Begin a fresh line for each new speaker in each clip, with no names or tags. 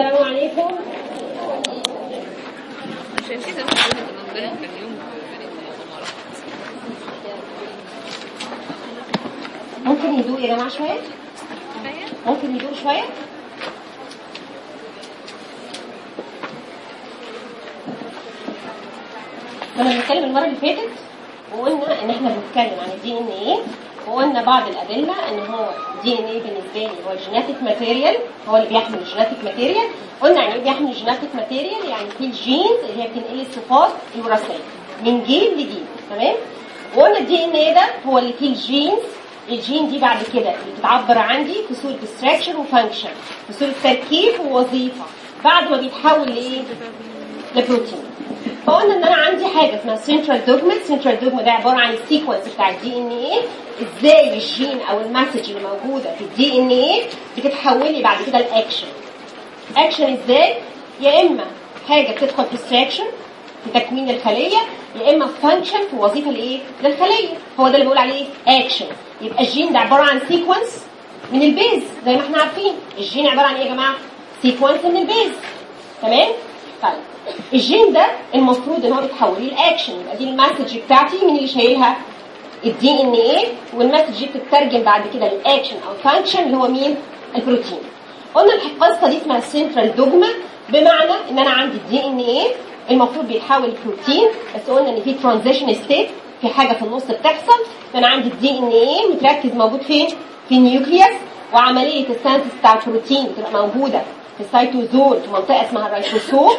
السلام عليكم. ممكن يدوق يا جماعة شوية؟ ممكن يدوق شوية؟ كنا بنتكلم المرة اللي فاتت وقلنا إن إحنا بنتكلم عن الدي إن إيه. وقلنا بعض الأدلة إن هو ال DNA بالنسبة لي هو ال genetic material هو اللي بيحمل ال genetic material قلنا يعني إيه بيحمل ال genetic material يعني في ال genes اللي هي بتنقل الصفات الوراثية من جيل لجيل تمام؟ وقلنا ال DNA ده هو اللي فيه ال genes ال gene دي بعد كده اللي بتعبر عندي في صورة structure و function في صورة تركيب ووظيفة. بعد ما بيتحول لإيه؟ لبروتين. فقلنا إن أنا عندي حاجة اسمها central dogma ال central dogma ده عبارة عن ال sequence بتاع ال DNA إزاي الجين أو ال message اللي موجودة في ال DNA بتتحول لي بعد كده ل action action إزاي؟ يا إما حاجة بتدخل في structure في تكوين الخلية يا إما function في وظيفة لايه للخلية. هو ده اللي بقول عليه اكشن يبقى الجين ده عبارة عن sequence من ال base زي ما إحنا عارفين. الجين عبارة عن إيه يا جماعة؟ sequence من ال base تمام؟ طيب الجين ده المفروض إن هو بيتحول لاكشن يبقى دي ال message بتاعتي مين اللي شايلها. ال DNA وال message دي بتترجم بعد كده للأكشن أو function اللي هو مين؟ البروتين. قلنا القصة دي اسمها ال central dogma بمعنى إن أنا عندي ال DNA المفروض بيتحول لبروتين بس قلنا إن في transition state في حاجة في النص بتحصل. فأنا عندي ال DNA متركز موجود فين؟ في ال nucleus وعملية ال synthesis بتاع البروتين بتبقى موجودة في ال cytosol في منطقه اسمها الرايبوسوم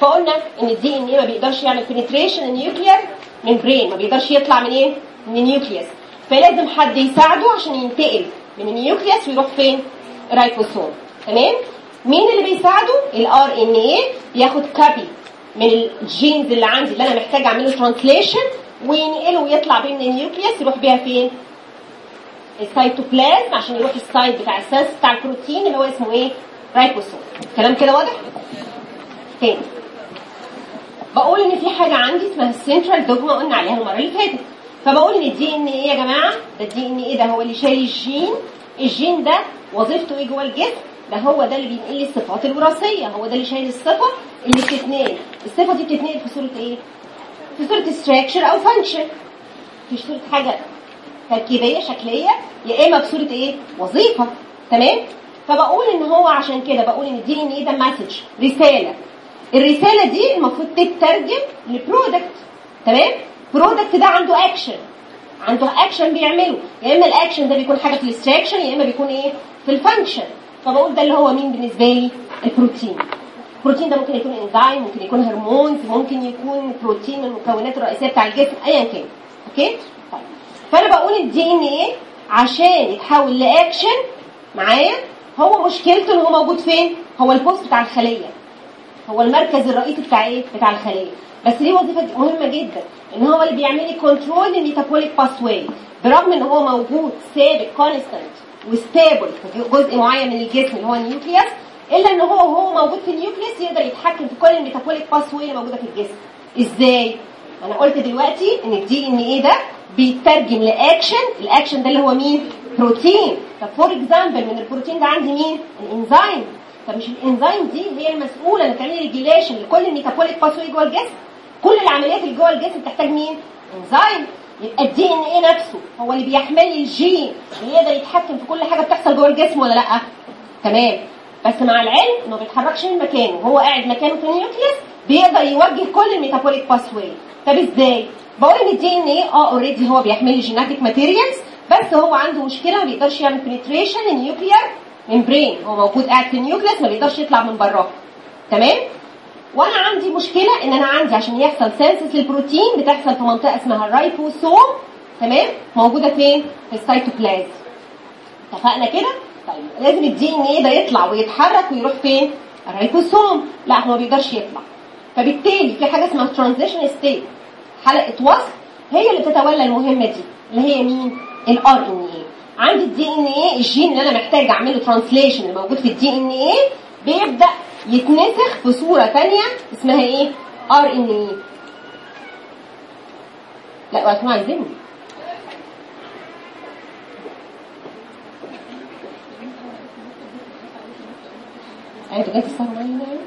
فقلنا إن ال DNA ما بيقدرش يعمل penetration ال nuclear membrane ما بيقدرش يطلع من إيه؟ من ال nucleus فلازم حد يساعده عشان ينتقل من ال nucleus ويروح فين؟ الرايبوسوم تمام؟ مين اللي بيساعده؟ ال RNA بياخد copy من ال genes اللي عندي اللي أنا محتاج أعمله translation وينقله ويطلع بيه من ال nucleus يروح بيها فين؟ السيتوبلازم عشان يروح ال site بتاع ال synthesis بتاع البروتين اللي هو اسمه إيه؟ رايبوسوم كلام كده واضح؟ تاني. بقول إن في حاجة عندي اسمها ال central dogma قلنا عليها المرة اللي فاتت. فبقول إن ال DNA يا جماعة؟ ده ال DNA ده هو اللي شايل ال gene. ال gene ده وظيفته إيه جوه الجسم؟ ده هو ده اللي بينقل لي الصفات الوراثية. هو ده اللي شايل الصفه اللي بتتنقل. الصفه دي بتتنقل في صورة إيه؟ في صورة structure أو function في صورة حاجة تركيبية شكلية يا إما بصوره إيه؟ وظيفة. تمام؟ فبقول إن هو عشان كده بقول إن ال DNA ده message رسالة. الرسالة دي المفروض تترجم ل product تمام؟ product ده عنده اكشن عنده اكشن بيعمله. يا إما الاكشن ده بيكون حاجة في ال structure يا إما بيكون إيه؟ في ال function فبقول ده اللي هو مين بالنسبة لي؟ ال protein ال protein ده ممكن يكون انزيم ممكن يكون hormones ممكن يكون بروتين من المكونات الرئيسية بتاع الجسم ايا كان. okay؟ طيب. فأنا بقول ال DNA عشان يتحول لاكشن معايا؟ هو مشكلته إن هو موجود فين؟ هو ال boss بتاع الخلية. هو المركز الرئيسي بتاع إيه؟ بتاع الخلية. بس ليه وظيفة مهمة جدا؟ إن هو اللي بيعمل لي control لل metabolic pathway برغم إن هو موجود ثابت constant و stable في جزء معين من الجسم اللي هو ال nucleus إلا إن هو وهو موجود في ال nucleus يقدر يتحكم في كل ال metabolic pathway اللي موجودة في الجسم. إزاي؟ أنا قلت دلوقتي إن ال DNA ده بيترجم ل action ال action ده اللي هو مين؟ بروتين. طب for example من البروتين ده عندي مين؟ الإنزيم. طب مش الإنزيم دي هي المسؤولة ان تعمل regulation لكل ال metabolic pathway جوه الجسم. كل العمليات اللي جوه الجسم بتحتاج مين؟ إنزيم. يبقى ال DNA نفسه هو اللي بيحمل لي الجين. اللي يقدر يتحكم في كل حاجة بتحصل جوه الجسم ولا لأ؟ تمام. بس مع العلم ما بيتحركش من مكانه. وهو قاعد مكانه في ال nucleus بيقدر يوجه كل ال metabolic pathway طب إزاي؟ بقول إن ال DNA آه already هو بيحمل لي genetic materials بس هو عنده مشكلة ما بيقدرش يعمل penetration لل nuclear membrane هو موجود قاعد في ال nucleus ما بيقدرش يطلع من براه. تمام؟ وأنا عندي مشكلة إن أنا عندي عشان يحصل synthesis للبروتين بتحصل في منطقة اسمها الرايبوسوم تمام؟ موجودة فين؟ في السيتوبلازم اتفقنا كده؟ طيب لازم ال DNA ده يطلع ويتحرك ويروح فين؟ الرايبوسوم لا هو ما بيقدرش يطلع. فبالتالي في حاجة اسمها transition state حلقة وصل هي اللي بتتولى المهمة دي اللي هي مين؟ ال RNA عندي ال DNA الجين اللي أنا محتاج أعمله translation اللي موجود في ال DNA بيبدأ يتنسخ في صورة ثانية اسمها إيه؟ RNA لا وقتنا عايزيني. أيوه تسهروا معايا يعني؟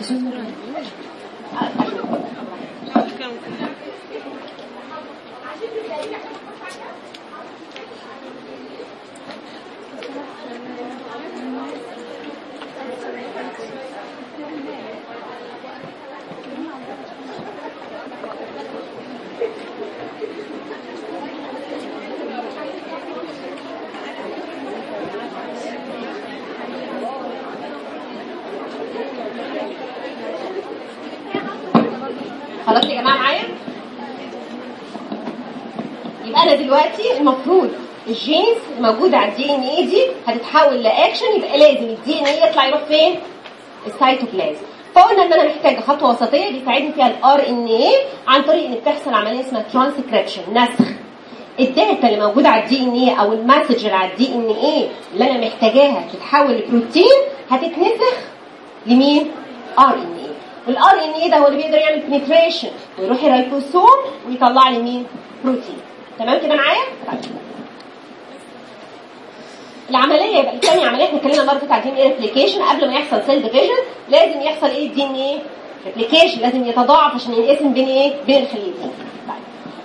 تسوي مرة. خلاص يا جماعة معايا يبقى أنا دلوقتي المفروض ال genes الموجوده على ال DNA دي هتتحول لاكشن يبقى لازم ال DNA يطلع يروح فين؟ السيتوبلازم فقلنا إن أنا محتاجة خطوة وسطية بيساعدني فيها ال RNA عن طريق إن بتحصل عملية اسمها ترانسكريبشن نسخ. ال data اللي موجودة على ال DNA أو ال message اللي على ال DNA اللي أنا محتاجاها تتحول لبروتين هتتنسخ لمين؟ RNA وال RNA ده هو اللي بيقدر يعمل penetration ويروح الريبوسوم ويطلع لي مين؟ بروتين تمام كده معايا؟ طيب. العملية يبقى الثانية عملية إحنا اتكلمنا المره اللي فاتت عن إيه replication قبل ما يحصل cell division لازم يحصل إيه؟ ال DNA replication لازم يتضاعف عشان ينقسم بين إيه؟ بين الخليتين طيب.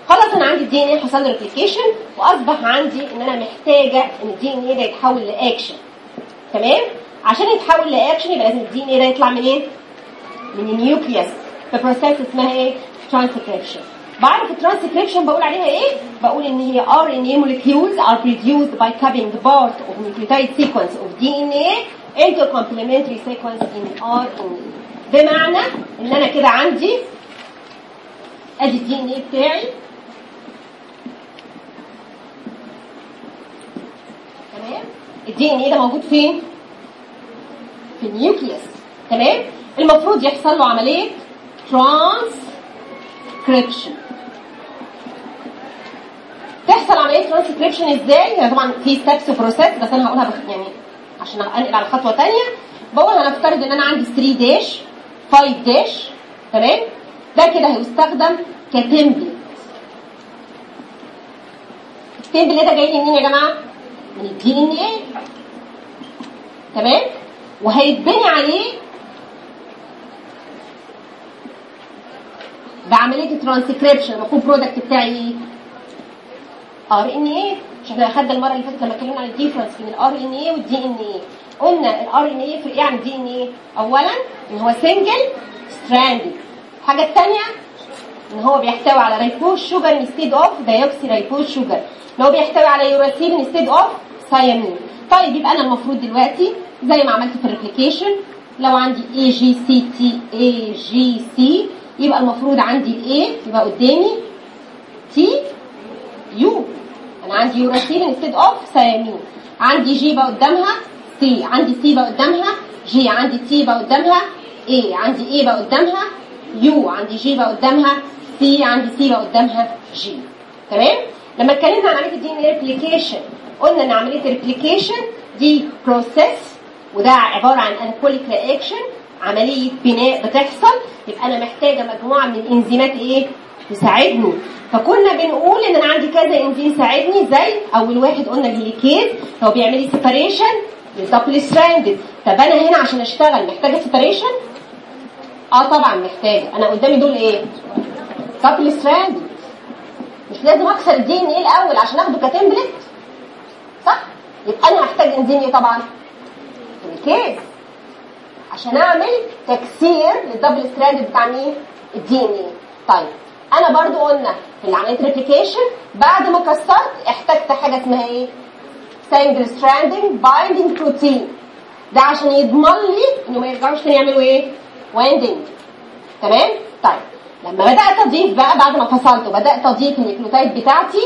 خلاص أنا عندي ال DNA حصل له replication وأصبح عندي إن أنا محتاجة إن ال DNA ده يتحول لاكشن تمام؟ عشان يتحول لاكشن يبقى لازم ال DNA ده يطلع من إيه؟ من ال nucleus في process اسمها إيه؟ ترانسكريبشن بعرف الترانسكريبشن بقول عليها إيه؟ بقول إن هي RNA molecules are produced by copying part of nucleotide sequence of DNA into a complementary sequence in RNA بمعنى إن أنا كده عندي أدي ال DNA بتاعي. تمام؟ ال DNA ده موجود فين؟ في ال nucleus تمام؟ المفروض يحصل له عملية ترانسكريبشن تحصل عمليه ترانسكريبشن إزاي؟ يعني طبعا في steps process بس أنا هقولها. يعني عشان انقل على خطوة ثانية بقول هنفترض إن أنا عندي 3 dash 5 dash تمام؟ ده كده هيستخدم ك template ال template ده جاي لي منين يا جماعة؟ من ال DNA تمام؟ وهيتبني عليه بعملية الترانسكريبشن المفروض product بتاعي RNA مش إحنا اخدنا المرة اللي فاتت لما اتكلمنا عن ال difference بين ال RNA وال DNA قلنا ال RNA يفرق إيه عن ال DNA اولا إن هو single stranded الحاجة الثانية إن هو بيحتوي على ribose sugar instead of deoxyribose sugar إن هو بيحتوي على uracil instead of thymine طيب يبقى أنا المفروض دلوقتي زي ما عملت في ال replication لو عندي اي جي سي تي اي جي سي يبقى المفروض عندي ال A يبقى قدامي T U عندي uracil instead of thymine عندي G بقى قدامها C. عندي C بقى قدامها G. عندي T بقى قدامها A. عندي A بقى قدامها U. عندي G بقى قدامها C. عندي C بقى قدامها G. تمام؟ لما اتكلمنا عن عملية ال DNA replication قلنا إن عملية ال replication دي process وده عبارة عن anabolic reaction عملية بناء بتحصل. يبقى أنا محتاجة مجموعة من الإنزيمات إيه؟ تساعدني فكنا بنقول إن أنا عندي كذا انزيم يساعدني زي أول واحد قلنا ال helicase هو بيعمل لي separation لل double stranded طب أنا هنا عشان أشتغل محتاجة separation آه طبعا محتاجة. أنا قدامي دول إيه؟ double stranded مش لازم أكسر ال DNA الأول عشان أخده ك template صح؟ يبقى أنا هحتاج انزيم إيه طبعا؟ helicase عشان أعمل تكسير لل double strand بتاع مين؟ ال DNA. طيب. أنا برضو قلنا في عمليه replication بعد ما كسرت احتجت حاجة اسمها إيه؟ single stranded binding protein ده عشان يضمن لي انه ما يرجعوش تاني يعملوا إيه؟ winding تمام؟ طيب. لما بدات اضيف بقى بعد ما فصلت وبدات اضيف ال nucleotide بتاعتي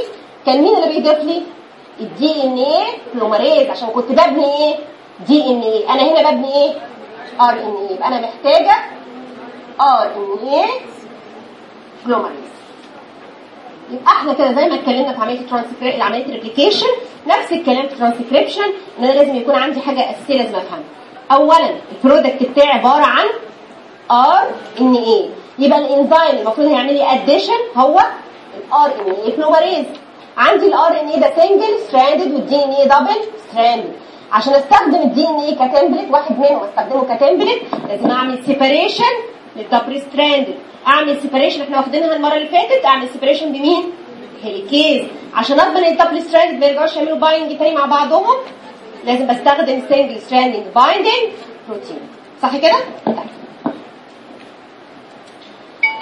كان مين اللي بيضيف لي؟ ال DNA polymerase عشان كنت ببني إيه؟ DNA أنا هنا ببني إيه؟ RNA يبقى أنا محتاجة RNA polymerase يبقى إحنا كده زي ما اتكلمنا في عملية الترانسكريبشن عملية ال replication نفس الكلام في الترانسكريبشن إن أنا لازم يكون عندي حاجة أساسية لازم أفهمها. اولا ال product بتاعي عبارة عن RNA يبقى الانزيم المفروض هيعمل لي addition هو ال RNA polymerase عندي ال RNA ده single stranded وال DNA double stranded عشان أستخدم ال DNA ك template واحد منهم أستخدمه ك template لازم أعمل separation لل double stranded اعمل separation إحنا واخدينها المره اللي فاتت اعمل separation بمين؟ helicase عشان اضمن ان ال double stranded ما يرجعوش يعملوا binding تاني مع بعضهم لازم بستخدم single stranded binding protein صح كده؟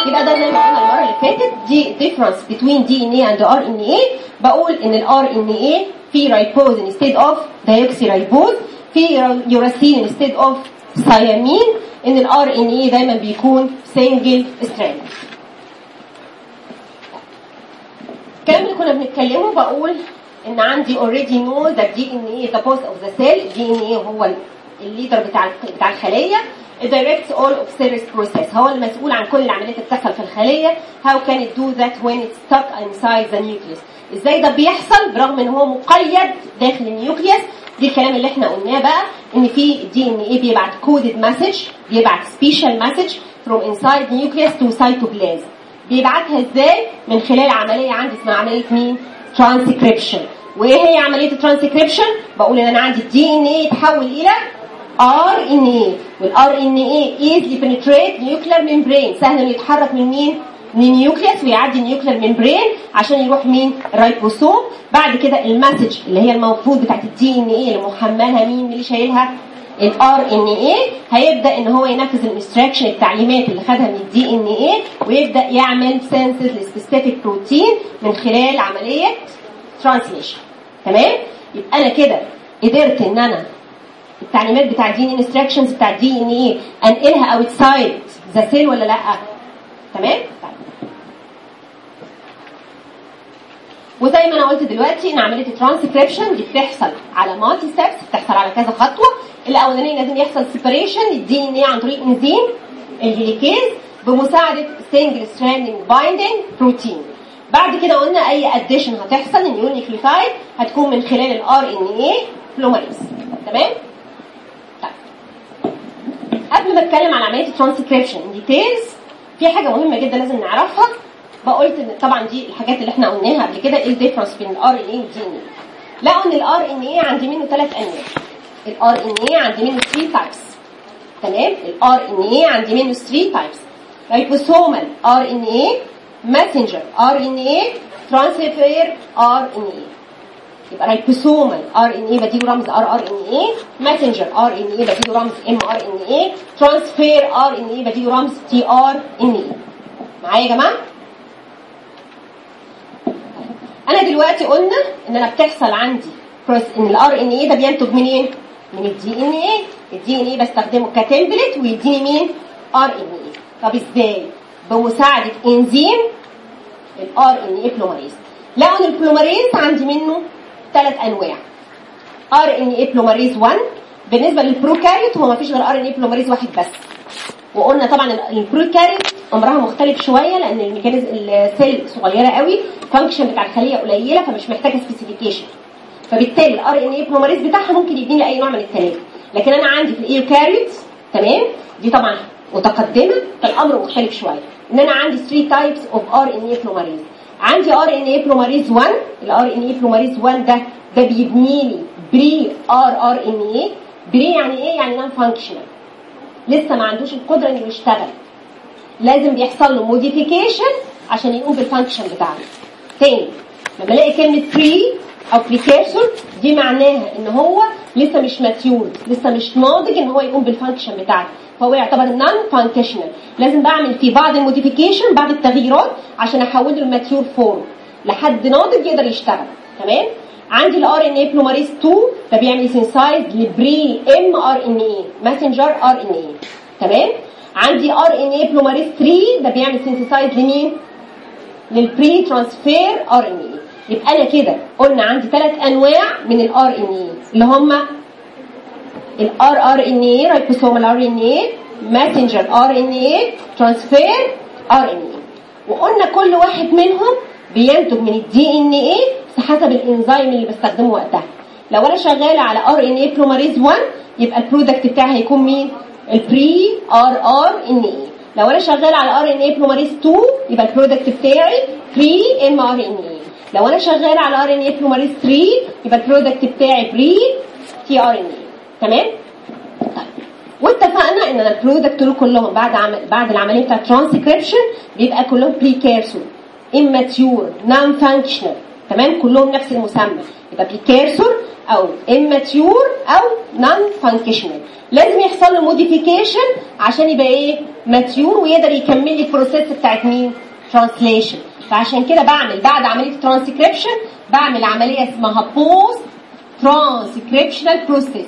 يبقى ده زي ما قلنا المره اللي فاتت دي difference between DNA and RNA بقول ان ال RNA في ribose instead of deoxyribose في uracil instead of thiamine. إن ال RNA دايما بيكون single strand. الكلام اللي كنا بنتكلمه بقول إن عندي already know that DNA is the boss of the cell. DNA هو الليدر بتاع بتاع الخلية. Directs all of cell's process. هو المسؤول عن كل العمليات اللي بتحصل في الخلية. How can it do that when it's stuck inside the nucleus إزاي ده بيحصل؟ برغم إن هو مقيد داخل ال nucleus دي الكلام اللي إحنا قلناه بقى إن في DNA بيبعت coded message بيبعت special message from inside nucleus to cytoplasm. بيبعتها إزاي؟ من خلال عملية عندي اسمها عملية مين؟ ترانسكريبشن وإيه هي عملية الترانسكريبشن بقول إن أنا عندي ال DNA يتحول إلى RNA وال RNA easily penetrate nuclear membrane سهل إنه يتحرك من مين؟ من ال nucleus ويعدي ال nuclear membrane عشان يروح مين الرايبوسوم بعد كده ال message اللي هي المفروض بتاعت ال DNA اللي محملها مين اللي شايلها؟ ال RNA هيبدأ إن هو ينفذ ال instruction التعليمات اللي خدها من ال DNA ويبدأ يعمل synthesis ل specific protein من خلال عملية translation تمام؟ يبقى أنا كده قدرت إن أنا التعليمات بتاع دي instructions بتاع ال DNA أنقلها outside the cell ولا لأ؟ تمام طيب. وزي ما أنا قلت دلوقتي إن عملية الترانسكريبشن دي بتحصل على multi steps بتحصل على كذا خطوة. الأولانية لازم يحصل separation لل DNA عن طريق انزيم ال helicase بمساعدة single stranded binding protein بعد كده قلنا أي addition هتحصل ال new nucleotide هتكون من خلال ال RNA polymerase تمام؟ قبل ما أتكلم عن عملية الترانسكريبشن ديتيلز في حاجة مهمة جدا لازم نعرفها. بقولت ان طبعا دي الحاجات اللي إحنا قلناها قبل كده إيه ال difference بين ال RNA وال DNA لقوا ان ال RNA عندي منه ثلاث انواع ال RNA عندي منه 3 types تمام ال RNA عندي منه 3 types ribosomal RNA messenger RNA transfer RNA يبقى ribosomal RNA بديله رمز ار ار ان اي ماسنجر ار ان اي بديله رمز ام ار ان اي ترانسفير ار ان اي بديله رمز tRNA معايا يا جماعة أنا دلوقتي قلنا إن أنا بتحصل عندي إن ال RNA ده بينتج منين من ال DNA ال DNA بستخدمه ك template ويديني مين؟ RNA طب إزاي؟ بمساعدة إنزيم ال RNA polymerase لقوا ان ال polymerase عندي منه ثلاث أنواع. RNA polymerase 1 بالنسبة لل prokaryote هو ما فيش غير RNA polymerase واحد بس. وقلنا طبعا ال prokaryote عمرها مختلف شوية لأن ال mechanism ال cell صغيرة قوي ال function بتاع الخلية قليلة فمش محتاجة specification فبالتالي ال RNA polymerase بتاعها ممكن يديني لي اي نوع من الثلاثه لكن أنا عندي في ال eukaryote تمام؟ دي طبعا متقدمة فالأمر مختلف شوية. إن أنا عندي 3 types of RNA polymerase عندي RNA polymerase 1 ال RNA polymerase 1 ده ده بيبني لي pre rRNA pre يعني إيه؟ يعني non functional لسه ما عندوش القدرة إنه يشتغل. لازم بيحصل له modification عشان يقوم بال function بتاعته تاني لما ألاقي كلمة pre أو precursor دي معناها إن هو لسه مش mature لسه مش ناضج إن هو يقوم بال function بتاعته فهو يعتبر non functional لازم بعمل فيه بعض ال modification بعض التغييرات عشان أحوله ل mature form لحد ناضج يقدر يشتغل. تمام؟ عندي ال RNA polymerase 2 ده بيعمل سينسايز لبري ام ار ان اي ماسنجر ار ان اي تمام عندي RNA polymerase 3 ده بيعمل synthesize لمين لل pre transfer RNA يبقى أنا كده قلنا عندي ثلاث انواع من ال RNA اللي هم الار ار ان اي رايبوسومال ار ان اي ماسنجر ار ان اي ترانسفير ار ان اي وقلنا كل واحد منهم بينتج من ال DNA حسب الانزيم اللي بستخدمه وقتها. لو أنا شغالة على RNA polymerase 1 يبقى ال product بتاعي هيكون مين؟ ال pre rRNA لو أنا شغالة على RNA polymerase 2 يبقى ال product بتاعي pre mRNA لو أنا شغالة على RNA polymerase 3 يبقى ال product بتاعي pre tRNA تمام؟ طيب. واتفقنا إن ال product دول كلهم بعد عمل بعد العملية بتاعت ترانسكريبشن بيبقى كلهم precursor immature non functional تمام كلهم نفس المسمى. يبقى precursor أو immature أو non functional لازم يحصل له modification عشان يبقى إيه؟ mature ويقدر يكمل لي ال process بتاعت مين؟ translation فعشان كده بعمل بعد عملية ترانسكريبشن بعمل عملية اسمها بوست ترانسكريبشنال بروسيس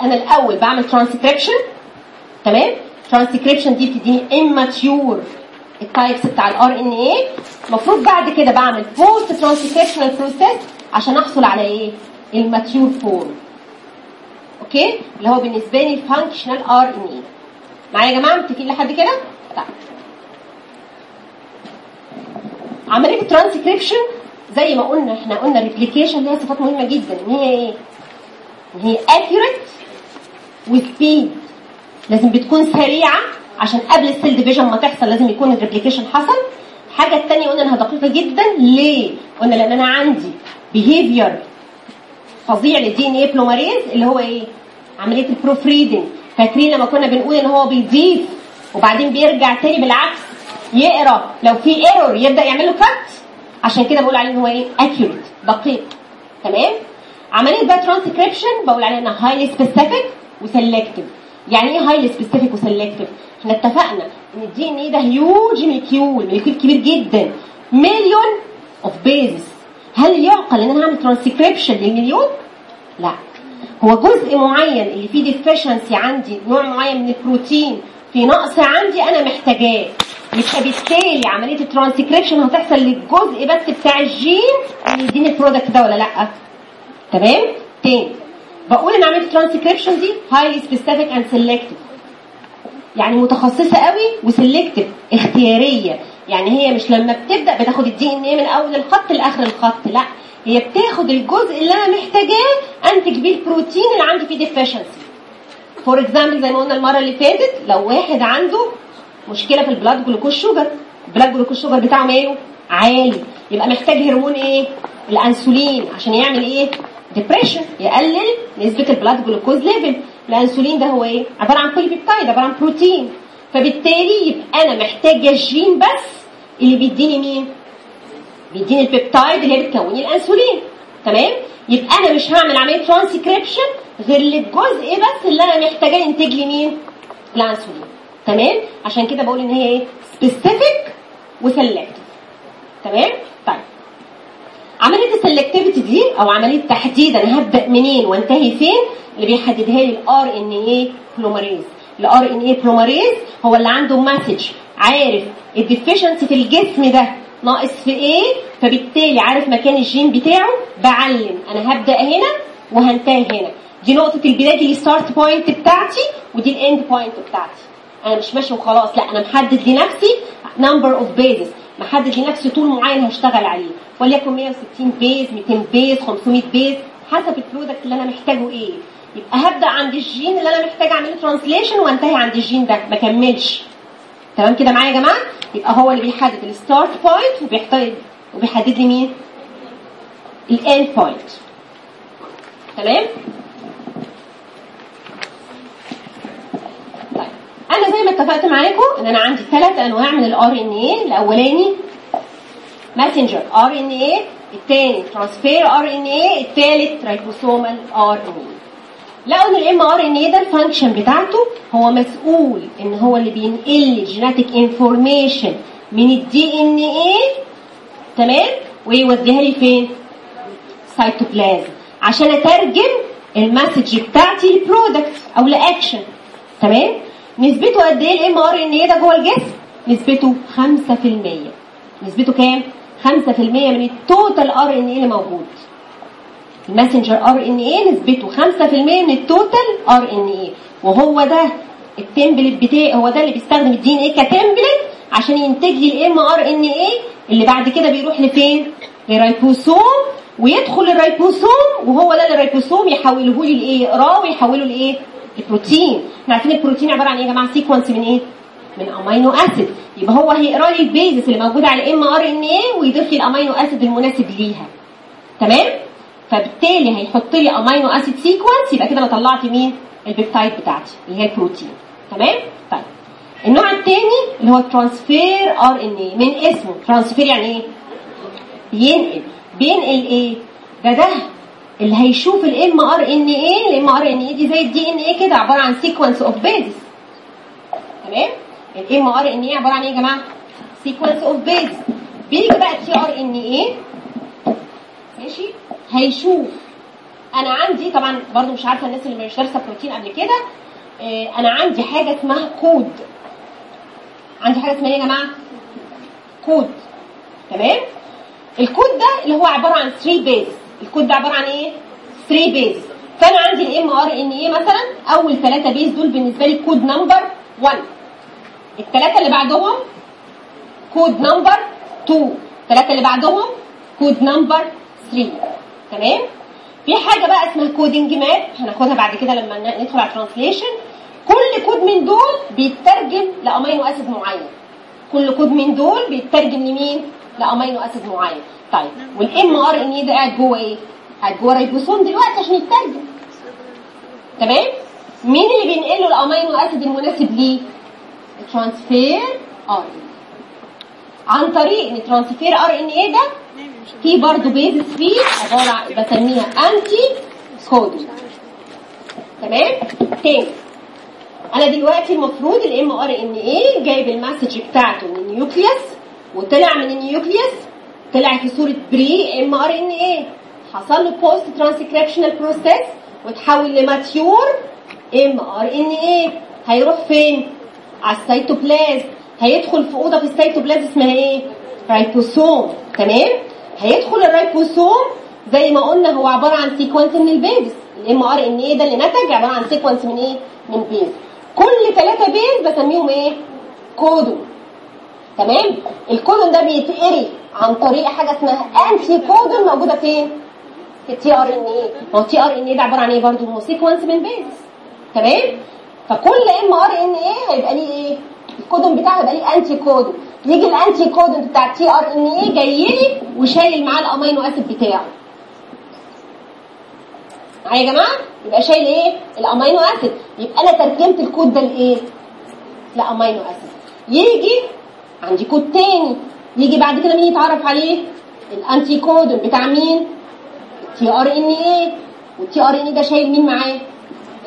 أنا الأول بعمل ترانسكريبشن تمام؟ ترانسكريبشن دي بتديني immature. ال types بتاع ال RNA المفروض بعد كده بعمل بوست ترانسكريبشنال بروسيس عشان أحصل على إيه؟ ال mature form okay؟ اللي هو بالنسبة لي functional RNA معايا يا جماعة؟ متفقين لحد كده؟ طيب. عملية الترانسكريبشن زي ما قلنا إحنا قلنا ال replication ليها صفات مهمة جدا. إن هي إيه؟ إن هي accurate و speed لازم بتكون سريعة عشان قبل ال cell division ما تحصل لازم يكون ال replication حصل. الحاجة الثانية قلنا إنها دقيقة جدا. ليه؟ قلنا لأن أنا عندي behavior فظيع لل DNA polymerase اللي هو إيه؟ عملية ال proof reading فاكرين لما كنا بنقول إن هو بيضيف وبعدين بيرجع تاني بالعكس يقرأ. لو في error يبدأ يعمل له cut عشان كده بقول عليه إن هو إيه؟ accurate دقيق. تمام؟ عملية بقى ترانسكريبشن بقول عليها إنها highly specific و selective يعني إيه highly specific و selective إحنا اتفقنا إن ال DNA ده huge molecule molecule كبير جدا. مليون of bases هل يعقل إن أنا اعمل ترانسكريبشن للمليون؟ لا. هو جزء معين اللي فيه deficiency عندي نوع معين من البروتين في نقص عندي أنا محتاجاه. يبقى بالتالي عملية الترانسكريبشن هتحصل للجزء بس بتاع الجين اللي يديني ال product ده ولا لأ. تمام؟ تاني. بقول إن عملية الترانسكريبشن دي highly specific and selective يعني متخصصة قوي و selective اختيارية. يعني هي مش لما بتبدأ بتاخد ال DNA من أول الخط لآخر الخط لا. هي بتاخد الجزء اللي أنا محتاجاه انتج بيه البروتين اللي عندي فيه deficiency for example زي ما قلنا المرة اللي فاتت لو واحد عنده مشكلة في ال blood glucose sugar ال blood glucose sugar بتاعه ماله عالي يبقى محتاج هرمون إيه؟ الأنسولين عشان يعمل إيه؟ depression يقلل نسبة ال blood glucose level. الانسولين ده هو إيه؟ عبارة عن polypeptide عبارة عن بروتين. فبالتالي يبقى أنا محتاجة الجين بس اللي بيديني مين؟ بيديني ال peptide اللي هي بتكون لي الانسولين. تمام؟ يبقى أنا مش هعمل عملية ترانسكريبشن غير للجزء بس اللي أنا محتاجاه ينتج لي مين؟ الانسولين. تمام؟ عشان كده بقول إن هي إيه؟ specific و selective تمام؟ عملية ال selectivity دي أو عملية تحديد أنا هبدا منين وانتهي فين اللي بيحددها لي ال RNA polymerase ال RNA polymerase هو اللي عنده message عارف ال deficiency في الجسم ده ناقص في إيه؟ فبالتالي عارف مكان الجين بتاعه؟ بعلم. أنا هبدأ هنا وهنتهي هنا. دي نقطة البداية دي ال start point بتاعتي ودي ال end point بتاعتي. أنا مش ماشي وخلاص لا أنا محدد لنفسي number of bases محدد لنفسي طول معين هشتغل عليه وليكن 160 base 200 base 500 base. حسب ال product اللي أنا محتاجه إيه. يبقى هبدأ عند الجين اللي أنا محتاج اعمل له translation وأنتهي عند الجين ده. ما كملش. تمام كده معايا يا جماعة؟ يبقى هو اللي بيحدد ال start point وبيحتاج وبيحدد لي مين؟ ال end point تمام؟ أنا زي ما اتفقت معاكم إن أنا عندي ثلاث أنواع من ال RNA الأولاني messenger RNA الثاني transfer RNA الثالث ribosomal RNA لقوا إن ال mRNA ده ال function بتاعته هو مسؤول إن هو اللي بينقل genetic information من ال DNA تمام ويوديها لي فين؟ سيتوبلازم عشان أترجم ال message بتاعتي ل product أو لاكشن تمام؟ نسبته قد إيه ال mRNA ده جوه الجسم؟ نسبته 5% نسبته كام؟ 5% من ال total RNA اللي موجود ال messenger RNA نسبته 5% من ال total RNA وهو ده ال template بتاعي هو ده اللي بيستخدم ال DNA ك template عشان ينتج لي ال mRNA اللي بعد كده بيروح لفين؟ للريبوسوم ويدخل الريبوسوم وهو ده اللي الريبوسوم يحوله لي لايه؟ يقراه ويحوله لايه؟ البروتين إحنا عارفين البروتين عبارة عن إيه يا جماعة؟ sequence من إيه؟ من amino acid يبقى هو هيقرا لي ال bases اللي موجودة على ال mRNA ويضيف لي ال amino acid المناسب ليها. تمام؟ فبالتالي هيحط لي amino acid sequence يبقى كده أنا طلعت مين؟ ال peptide بتاعتي اللي هي البروتين. تمام؟ طيب. النوع الثاني اللي هو transfer RNA من اسمه. transfer يعني إيه؟ ينقل بينقل إيه؟ ده ده اللي هيشوف ال mRNA ال mRNA دي زي ال DNA كده عبارة عن sequence of bases تمام؟ ال mRNA عبارة عن إيه يا جماعة؟ sequence of bases بيجي بقى ال tRNA ماشي؟ هيشوف. أنا عندي طبعا برضو مش عارفة الناس اللي مش دارسه بروتين قبل كده آه، أنا عندي حاجة اسمها كود عندي حاجة اسمها إيه يا جماعة؟ كود تمام؟ الكود ده اللي هو عبارة عن 3 bases الكود ده عبارة عن إيه؟ 3 bases فأنا عندي ال mRNA مثلا أول ثلاثة bases دول بالنسبة لي كود number 1 الثلاثة اللي بعدهم كود number 2 الثلاثة اللي بعدهم كود number 3 تمام؟ في حاجة بقى اسمها coding map هناخدها بعد كده لما ندخل على translation كل كود من دول بيترجم ل amino acid معين. كل كود من دول بيترجم لمين؟ ل amino acid معين. طيب وال mRNA ده قاعد جوه إيه؟ قاعد جوه ريبوسوم دلوقتي عشان يترجم. تمام؟ مين اللي بينقل له ال amino acid المناسب ليه؟ ال transfer R عن طريق ال transfer RNA ده؟ في برضه bases فيه عبارة بسميها anticodon تمام؟ تاني. أنا دلوقتي المفروض ال mRNA جايب ال message بتاعته من ال nucleus وطلع من ال nucleus طلع في صورة بري ام ار ان اي حصل له بوست ترانسكريبشنال بروسيس وتحول ل mature mRNA هيروح فين؟ على السيتوبلازم هيدخل في أوضة في السيتوبلازم اسمها إيه؟ رايبوسوم تمام؟ هيدخل الرايبوسوم زي ما قلنا هو عبارة عن sequence من ال bases. ال mRNA ده اللي نتج عبارة عن sequence من إيه؟ من bases. كل ثلاثة bases بسميهم إيه؟ كودون تمام؟ الكودون ده بيتقري عن طريق حاجة اسمها anticodon موجودة فين؟ في ال tRNA ما هو ال tRNA ده عبارة عن إيه برضه؟ هو sequence من bases تمام؟ فكل mRNA هيبقى ليه إيه؟ الكودون بتاعه هيبقى ليه anticodon يجي ال anticodon بتاع ال tRNA جاي لي وشايل معاه ال amino acid بتاعه. معايا يا جماعة؟ يبقى شايل إيه؟ ال amino acid يبقى أنا ترجمت الكود ده لإيه؟ ل amino acid يجي عندي كود تاني يجي بعد كده مين يتعرف عليه؟ ال anticodon بتاع مين؟ ال tRNA. وال tRNA ده شايل مين معاه؟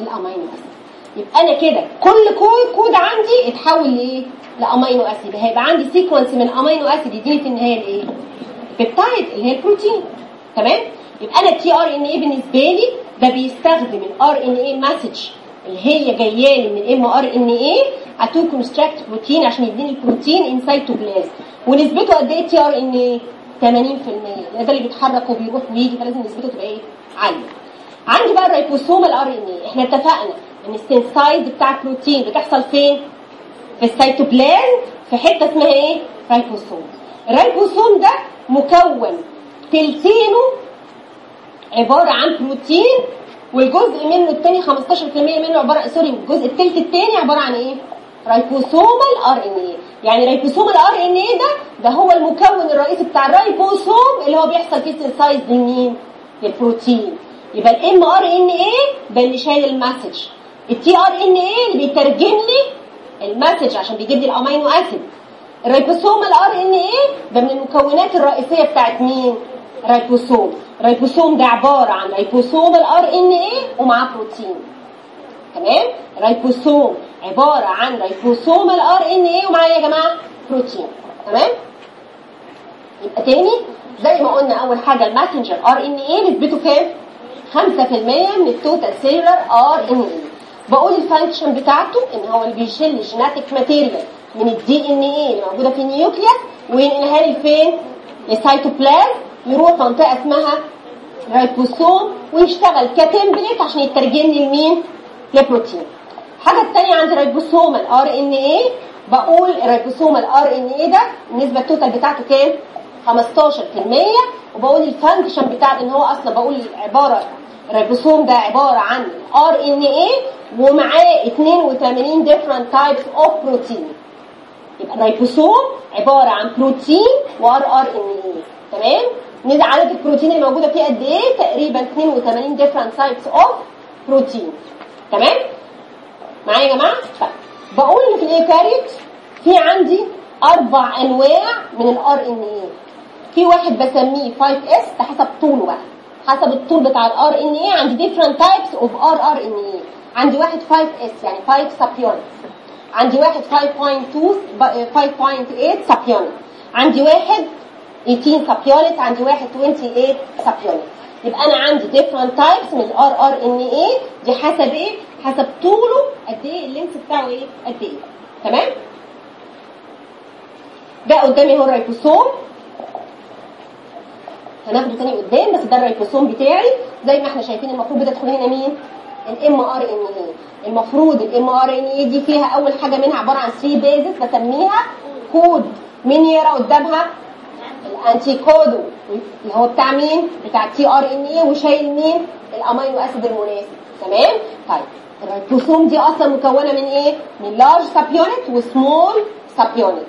ال amino acid. يبقى أنا كده كل كود كود عندي اتحول لإيه؟ ل amino acid. هيبقى عندي sequence من amino acid يديني في النهاية الايه peptide اللي هي البروتين. تمام؟ يبقى أنا ال tRNA بالنسبة لي ده بيستخدم ال RNA message اللي هي جاية لي من ال mRNA to construct protein عشان يديني البروتين in cytoplasm ونسبته قد إيه tRNA 80% لأن ده اللي بيتحرك وبيروح ويجي فلازم نسبته تبقى إيه؟ عالية. عندي بقى ال ribosomal RNA إحنا اتفقنا إن ال synthesis بتاع البروتين بتحصل فين؟ في السيتوبلازم في حتة اسمها إيه؟ ريبوسوم. الريبوسوم ده مكون تلتينه عبارة عن بروتين والجزء منه الثاني 15% منه عباره sorry الجزء الثلث الثاني عبارة عن إيه؟ ribosomal RNA يعني ribosomal RNA ده ده هو المكون الرئيسي بتاع الرايبوسوم اللي هو بيحصل فيه synthesis لمين للبروتين يبقى ال mRNA ده اللي شايل ال message. ال tRNA اللي بيترجم لي ال message عشان بيجيب لي ال amino acid. ال ribosomal RNA ده من المكونات الرئيسية بتاعت مين؟ ريبوسوم. ريبوسوم ده عبارة عن ribosomal RNA ومعاه بروتين. تمام؟ ريبوسوم عبارة عن ribosomal RNA ومعاه يا جماعة بروتين. تمام؟ يبقى تاني زي ما قلنا أول حاجة ال messenger RNA نسبته كام؟ 5% من ال total cellular RNA بقول ال function بتاعته إن هو اللي بيشيل genetic material من ال DNA اللي موجودة في ال nucleus وينقلها لي فين؟ للسيتوبلازم يروح منطقه اسمها رايبوسوم ويشتغل ك template عشان يترجم لي لمين؟ لبروتين. الحاجة الثانية عند ال ribosomal RNA بقول ال ribosomal RNA ده النسبة ال total بتاعته كام؟ 15% وبقول ال function بتاع إن هو أصلا بقول عبارة الريبوسوم ده عبارة عن RNA ومعاه 82 different types of protein يبقى الريبوسوم عبارة عن بروتين و rRNA تمام نزل عدد البروتين اللي موجوده فيه قد إيه؟ تقريبا 82 different types of protein تمام؟ معايا يا جماعة؟ طيب. بقول ان في ال eukaryote في عندي أربع أنواع من ال RNA في واحد بسميه 5 S ده حسب طوله بقى حسب الطول بتاع ال RNA عندي different types of rRNA عندي واحد 5 S يعني 5 subunit عندي واحد 5.2 ب- 5.8 subunit عندي واحد 18 subunit عندي واحد 28 subunit يبقى أنا عندي different types من ال rRNA دي حسب إيه؟ حسب طوله قد إيه ال length بتاعه إيه؟ قد إيه. تمام؟ ده قدامي هو الريبوسوم. هناخده تاني قدام بس ده الريبوسوم بتاعي. زي ما إحنا شايفين المفروض بتدخل هنا مين؟ الام آر إن اي المفروض الام آر إن اي دي فيها أول حاجة منها عبارة عن 3 bases بسميها كود مين يقرأ قدامها؟ ال anticodon اللي هو بتاع مين بتاع tRNA وشايل مين ال amino acid المناسب. تمام؟ طيب الريبوسوم دي أصلا مكونة من إيه؟ من large subunit و small subunit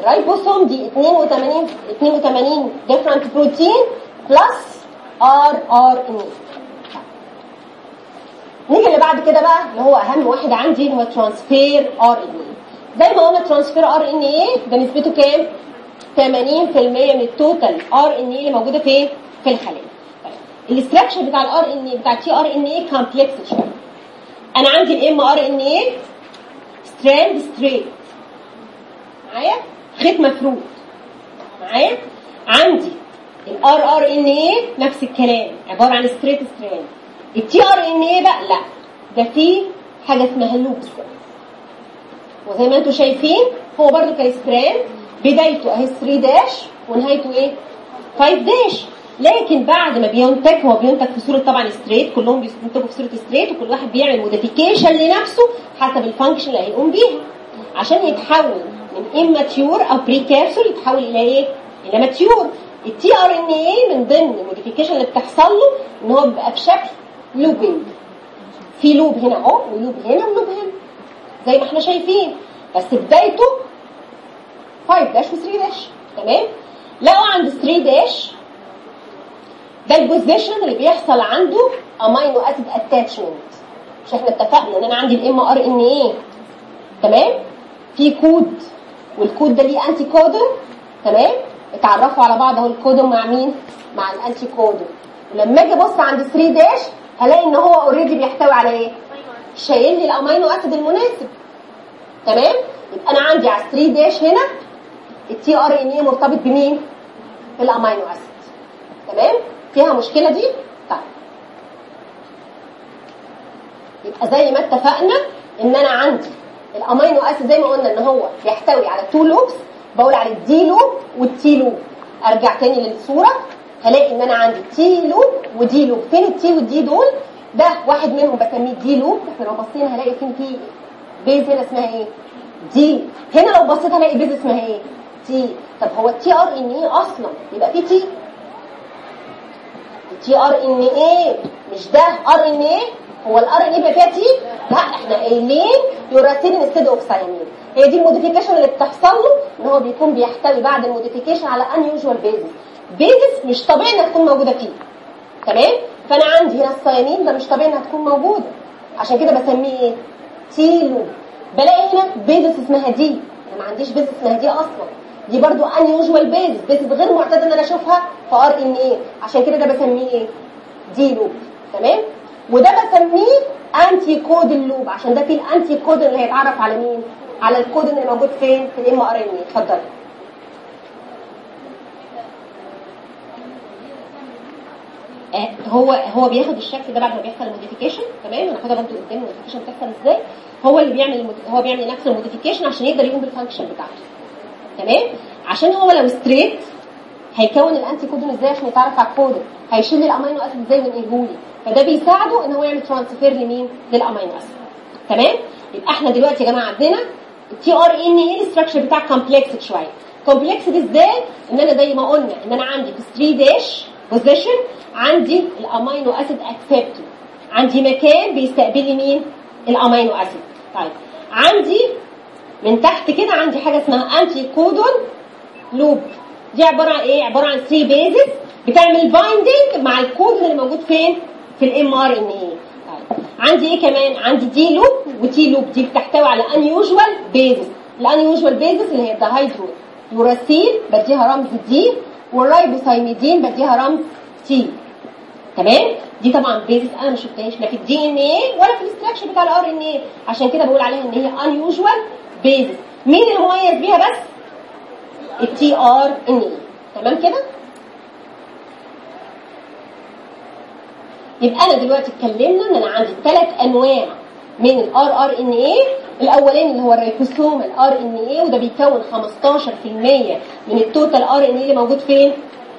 الريبوسوم دي 82 82 different بروتين plus rRNA نيجي اللي بعد كده بقى اللي هو أهم واحد عندي اللي هو transfer RNA زي ما قلنا transfer RNA ده نسبته كام؟ 80% من ال total RNA اللي موجودة فين في الخلية. طيب ال structure بتاع ال RNA بتاع tRNA complex شوية. أنا عندي ال mRNA strand straight معايا؟ خيط مفروض معايا؟ عندي ال rRNA نفس الكلام عبارة عن straight strand ال tRNA بقى لا ده فيه حاجة اسمها loops وزي ما أنتم شايفين هو برضو كان strand بدايته اهي 3 dash ونهايته إيه؟ 5 dash لكن بعد ما بينتج هو بينتج في صورة طبعا straight كلهم بينتجوا في صورة straight وكل واحد بيعمل modification لنفسه حسب ال function اللي هيقوم بيها. عشان يتحول من immature أو precursor يتحول إلى إيه؟ إلى mature ال tRNA من ضمن ال modification اللي بتحصل له إن هو بيبقى بشكل looping في loop هنا أهو و loop هنا و loop هنا. زي ما إحنا شايفين. بس بدايته 5 dash و3 dash تمام؟ لقوا عند 3 dash ده ال position اللي بيحصل عنده amino acid attachment مش إحنا اتفقنا ان أنا عندي ال mRNA تمام؟ في code وال code ده ليه anticodon تمام؟ اتعرفوا على بعض اهو الكودون مع مين؟ مع ال anticodon ولما أجي ابص عند 3 dash هلاقي ان هو already بيحتوي على إيه؟ شايل لي ال amino acid المناسب تمام؟ يبقى أنا عندي على 3 dash هنا ال tRNA مرتبط بمين؟ بال amino acid. تمام؟ فيها مشكلة دي؟ طيب. يبقى زي ما اتفقنا إن أنا عندي ال amino acid زي ما قلنا إن هو بيحتوي على two loops بقول على ال D loop وال T loop أرجع تاني للصورة هلاقي إن أنا عندي T loop و D loop فين ال T وال D دول؟ ده واحد منهم بسميه D loop إحنا لو بصينا هلاقي فين في base هنا اسمها إيه؟ D هنا لو بصيت هلاقي base اسمها إيه؟ T. طب هو ال tRNA أصلا؟ يبقى في T ال tRNA مش ده. RNA هو ال RNA بيبقى فيها T لا إحنا قايلين uracil instead of thymine هي دي ال modification اللي بتحصل له إن هو بيكون بيحتوي بعد ال modification على unusual bases bases مش طبيعي إنها تكون موجودة فيه. تمام؟ فأنا عندي هنا السايمين ده مش طبيعي إنها تكون موجودة. عشان كده بسميه إيه؟ T loop بلاقي هنا bases اسمها D أنا ما عنديش bases اسمها D أصلا. دي برضو unusual bases bases غير معتاد إن أنا أشوفها في RNA عشان كده ده بسميه إيه D loop. تمام؟ وده بسميه anticodon loop عشان ده فيه ال anticodon اللي هيتعرف على مين؟ على الكود اللي موجود فين؟ في ال mRNA اتفضل. آه، هو هو بياخد الشكل ده بعد ما بيحصل ال modification تمام؟ هناخدها برضه قدام. ال modification بتحصل إزاي؟ هو اللي بيعمل. هو بيعمل نفس ال modification عشان يقدر يقوم بال function بتاعته. تمام عشان هو لو straight هيكون ال anticodon إزاي عشان يتعرف على الكودون هيشيل ال amino acid إزاي وينقلهولي فده بيساعده إن هو يعمل transfer لمين؟ لل amino acid. تمام؟ يبقى إحنا دلوقتي يا جماعة عندنا ال tRNA ال structure بتاع complex شوية. complex دي إزاي إن أنا زي ما قلنا إن أنا عندي في 3 dash position عندي ال amino acid acceptor عندي مكان بيستقبل لي مين؟ ال amino acid. طيب عندي من تحت كده عندي حاجة اسمها anticodon loop دي عبارة عن إيه؟ عبارة عن 3 bases بتعمل binding مع الكودون اللي موجود فين؟ في ال mRNA عندي إيه كمان؟ عندي D loop و T loop دي بتحتوي على unusual bases ال unusual bases اللي هي ال dihydrouracil بديها رمز D وال ribothymidine بديها رمز T تمام؟ دي طبعا bases أنا ما شفتهاش لا في ال DNA ولا في ال structure بتاع ال RNA عشان كده بقول عليها إن هي unusual bases مين اللي مميز بيها بس؟ ال tRNA تمام كده؟ يبقى أنا دلوقتي اتكلمنا إن أنا عندي ثلاث أنواع من ال RNA. الأولاني اللي هو ال ribosomal RNA وده بيكون 15% من ال total RNA اللي موجود فين؟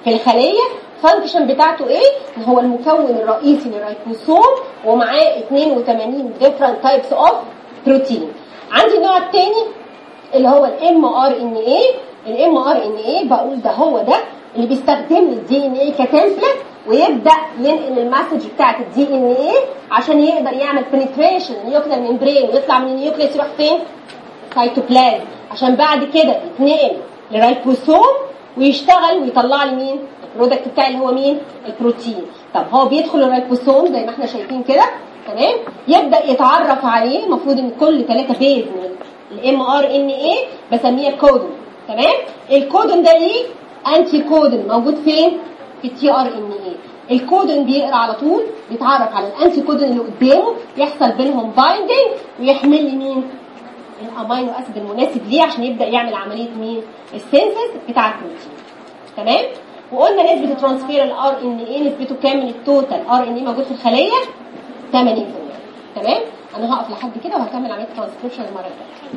في الخلية. ال function بتاعته إيه؟ هو المكون الرئيسي للريبوسوم ومعاه 82 different types of بروتين عندي النوع الثاني اللي هو الام ار ان إيه الام ار ان إيه بقول ده هو ده اللي بيستخدم ال DNA ك template ويبدأ ينقل ال message بتاعت ال DNA عشان يقدر يعمل penetration ال nuclear membrane ويطلع من ال nucleus يروح فين؟ سيتوبلازم عشان بعد كده يتنقل لرايبوسوم ويشتغل ويطلع لي مين؟ ال product بتاعي اللي هو مين؟ البروتين طب هو بيدخل الرايبوسوم زي ما إحنا شايفين كده تمام؟ يبدأ يتعرف عليه المفروض إن كل ثلاثة base من ال mRNA بسميها كودون تمام؟ الكودون ده ليه؟ anti-codon موجود فين؟ في ال tRNA ال codon بيقرأ على طول بيتعرف على ال anti-codon اللي قدامه يحصل بينهم binding ويحمل لي مين ال amino acid المناسب ليه عشان يبدأ يعمل عملية مين ال synthesis بتاع البروتين تمام وقلنا نسبة ال transfer ال RNA نسبته كام من ال total RNA موجود في الخلية 80% إيه؟ تمام؟ أنا هقف لحد كده وهكمل عمليه الترانسكريبشن المره الجايه